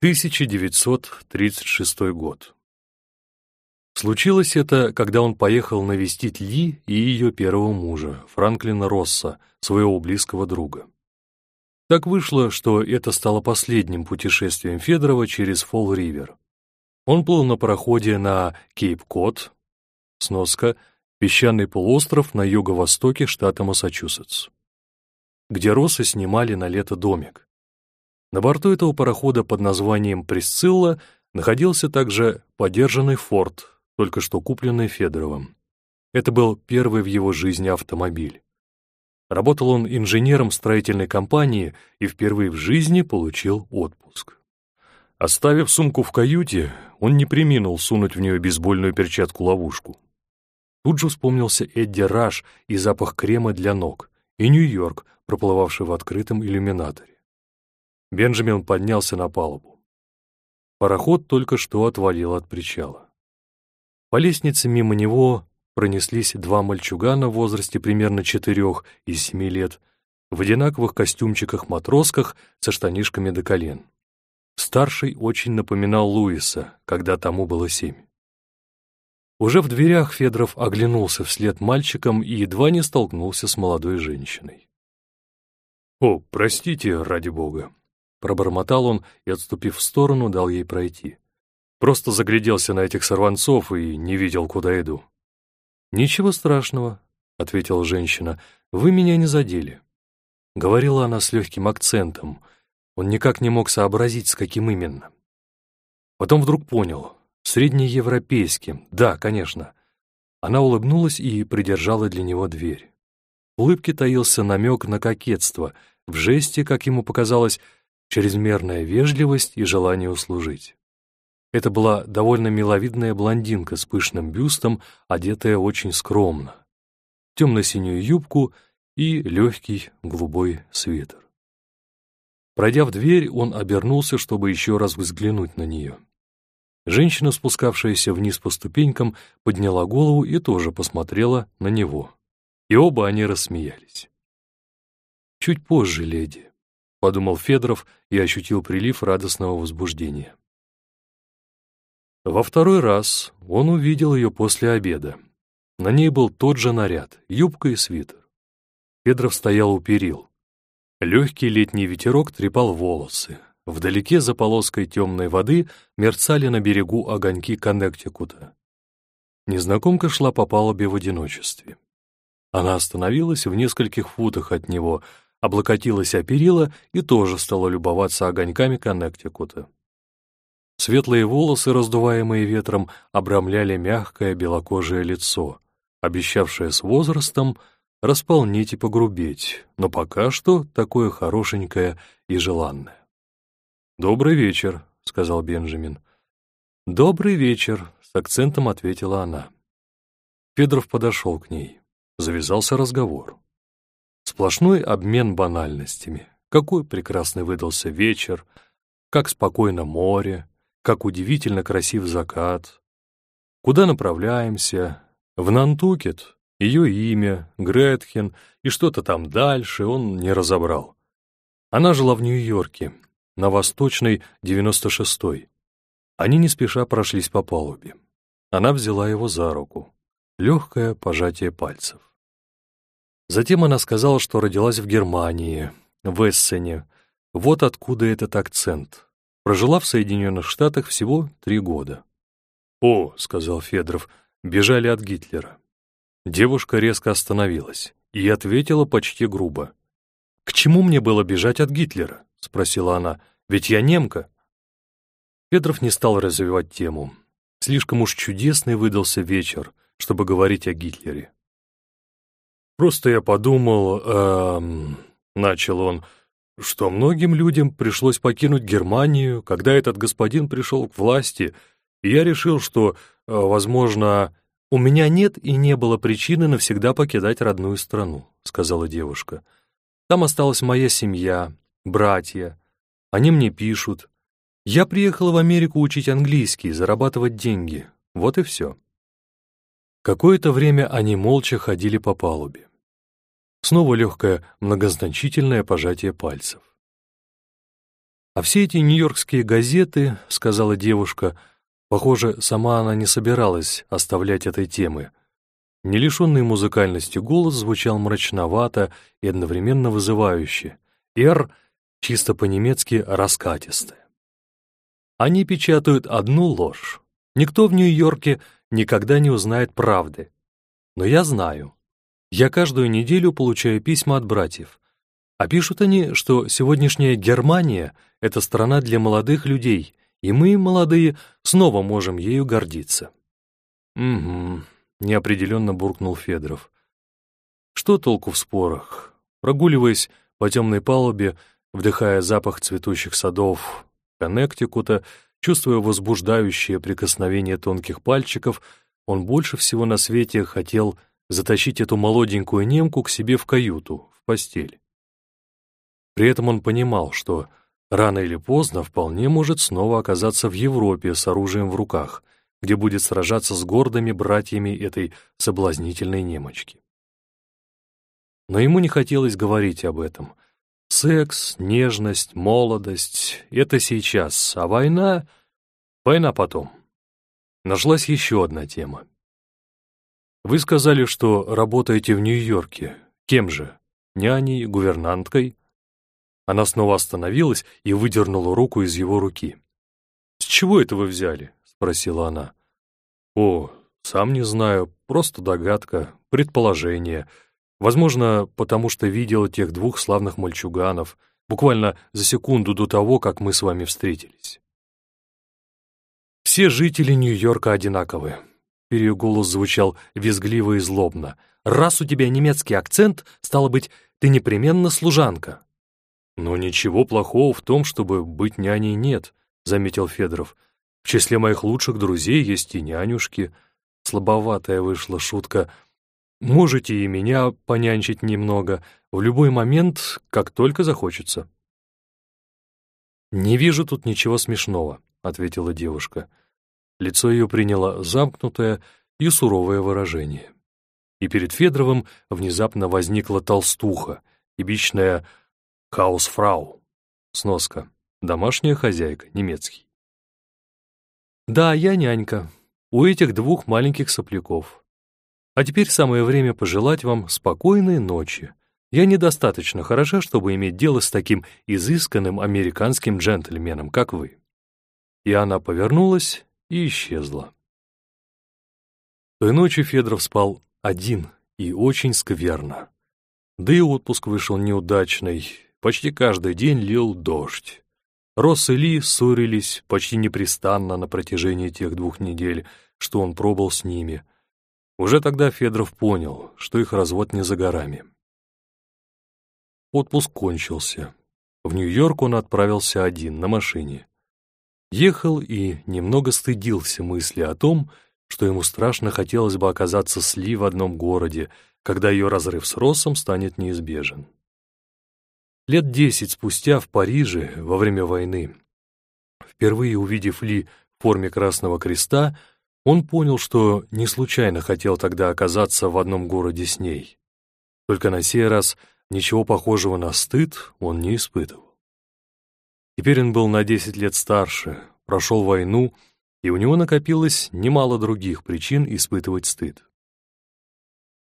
1936 год. Случилось это, когда он поехал навестить Ли и ее первого мужа, Франклина Росса, своего близкого друга. Так вышло, что это стало последним путешествием Федорова через Фолл-Ривер. Он плыл на пароходе на Кейп-Кот, сноска, песчаный полуостров на юго-востоке штата Массачусетс, где Россы снимали на лето домик. На борту этого парохода под названием «Присцилла» находился также подержанный форт, только что купленный Федоровым. Это был первый в его жизни автомобиль. Работал он инженером строительной компании и впервые в жизни получил отпуск. Оставив сумку в каюте, он не приминул сунуть в нее бейсбольную перчатку-ловушку. Тут же вспомнился Эдди Раш и запах крема для ног, и Нью-Йорк, проплывавший в открытом иллюминаторе. Бенджамин поднялся на палубу. Пароход только что отвалил от причала. По лестнице мимо него пронеслись два мальчугана в возрасте примерно четырех и семи лет, в одинаковых костюмчиках-матросках со штанишками до колен. Старший очень напоминал Луиса, когда тому было семь. Уже в дверях Федоров оглянулся вслед мальчикам и едва не столкнулся с молодой женщиной. «О, простите, ради бога!» Пробормотал он и, отступив в сторону, дал ей пройти. Просто загляделся на этих сорванцов и не видел, куда иду. «Ничего страшного», — ответила женщина, — «вы меня не задели». Говорила она с легким акцентом. Он никак не мог сообразить, с каким именно. Потом вдруг понял. Среднеевропейским, да, конечно. Она улыбнулась и придержала для него дверь. В улыбке таился намек на кокетство, в жесте, как ему показалось, чрезмерная вежливость и желание услужить. Это была довольно миловидная блондинка с пышным бюстом, одетая очень скромно. Темно-синюю юбку и легкий голубой свитер. Пройдя в дверь, он обернулся, чтобы еще раз взглянуть на нее. Женщина, спускавшаяся вниз по ступенькам, подняла голову и тоже посмотрела на него. И оба они рассмеялись. «Чуть позже, леди», — подумал Федоров и ощутил прилив радостного возбуждения. Во второй раз он увидел ее после обеда. На ней был тот же наряд, юбка и свитер. Федоров стоял у перил. Легкий летний ветерок трепал волосы. Вдалеке за полоской темной воды мерцали на берегу огоньки Коннектикута. Незнакомка шла по палубе в одиночестве. Она остановилась в нескольких футах от него — облокотилась о перила и тоже стала любоваться огоньками Коннектикута. Светлые волосы, раздуваемые ветром, обрамляли мягкое белокожее лицо, обещавшее с возрастом располнить и погрубеть, но пока что такое хорошенькое и желанное. «Добрый вечер», — сказал Бенджамин. «Добрый вечер», — с акцентом ответила она. Федоров подошел к ней. Завязался разговор. Сплошной обмен банальностями. Какой прекрасный выдался вечер, как спокойно море, как удивительно красив закат. Куда направляемся? В Нантукет. Ее имя, Гретхен и что-то там дальше он не разобрал. Она жила в Нью-Йорке, на Восточной, 96-й. Они не спеша прошлись по палубе. Она взяла его за руку. Легкое пожатие пальцев. Затем она сказала, что родилась в Германии, в Эссене. Вот откуда этот акцент. Прожила в Соединенных Штатах всего три года. «О», — сказал Федоров, — «бежали от Гитлера». Девушка резко остановилась и ответила почти грубо. «К чему мне было бежать от Гитлера?» — спросила она. «Ведь я немка». Федоров не стал развивать тему. Слишком уж чудесный выдался вечер, чтобы говорить о Гитлере. Просто я подумал, эм, начал он, что многим людям пришлось покинуть Германию, когда этот господин пришел к власти, и я решил, что, э, возможно, у меня нет и не было причины навсегда покидать родную страну, сказала девушка. Там осталась моя семья, братья. Они мне пишут. Я приехала в Америку учить английский, зарабатывать деньги. Вот и все. Какое-то время они молча ходили по палубе. Снова легкое, многозначительное пожатие пальцев. «А все эти нью-йоркские газеты, — сказала девушка, — похоже, сама она не собиралась оставлять этой темы. Не лишенный музыкальности голос звучал мрачновато и одновременно вызывающе. «Р» чисто по-немецки раскатистое. Они печатают одну ложь. Никто в Нью-Йорке никогда не узнает правды. Но я знаю. Я каждую неделю получаю письма от братьев. А пишут они, что сегодняшняя Германия — это страна для молодых людей, и мы, молодые, снова можем ею гордиться. Угу, неопределенно буркнул Федоров. Что толку в спорах? Прогуливаясь по темной палубе, вдыхая запах цветущих садов Коннектикута, чувствуя возбуждающее прикосновение тонких пальчиков, он больше всего на свете хотел затащить эту молоденькую немку к себе в каюту, в постель. При этом он понимал, что рано или поздно вполне может снова оказаться в Европе с оружием в руках, где будет сражаться с гордыми братьями этой соблазнительной немочки. Но ему не хотелось говорить об этом. Секс, нежность, молодость — это сейчас, а война — война потом. Нашлась еще одна тема. Вы сказали, что работаете в Нью-Йорке. Кем же? Няней, гувернанткой? Она снова остановилась и выдернула руку из его руки. «С чего это вы взяли?» — спросила она. «О, сам не знаю, просто догадка, предположение. Возможно, потому что видел тех двух славных мальчуганов, буквально за секунду до того, как мы с вами встретились». «Все жители Нью-Йорка одинаковы». Ее голос звучал визгливо и злобно. «Раз у тебя немецкий акцент, стало быть, ты непременно служанка». «Но ничего плохого в том, чтобы быть няней нет», — заметил Федоров. «В числе моих лучших друзей есть и нянюшки». Слабоватая вышла шутка. «Можете и меня понянчить немного, в любой момент, как только захочется». «Не вижу тут ничего смешного», — ответила девушка. Лицо ее приняло замкнутое и суровое выражение. И перед Федоровым внезапно возникла толстуха, типичная Хаусфрау. Сноска. Домашняя хозяйка, немецкий. Да, я нянька. У этих двух маленьких сопляков. А теперь самое время пожелать вам спокойной ночи. Я недостаточно хороша, чтобы иметь дело с таким изысканным американским джентльменом, как вы. И она повернулась и исчезла. Той ночью Федоров спал один и очень скверно. Да и отпуск вышел неудачный, Почти каждый день лил дождь. Росс и Ли ссорились почти непрестанно на протяжении тех двух недель, что он пробыл с ними. Уже тогда Федоров понял, что их развод не за горами. Отпуск кончился. В Нью-Йорк он отправился один, на машине. Ехал и немного стыдился мысли о том, что ему страшно хотелось бы оказаться с Ли в одном городе, когда ее разрыв с Россом станет неизбежен. Лет десять спустя в Париже, во время войны, впервые увидев Ли в форме Красного Креста, он понял, что не случайно хотел тогда оказаться в одном городе с ней. Только на сей раз ничего похожего на стыд он не испытывал. Теперь он был на десять лет старше, прошел войну, и у него накопилось немало других причин испытывать стыд.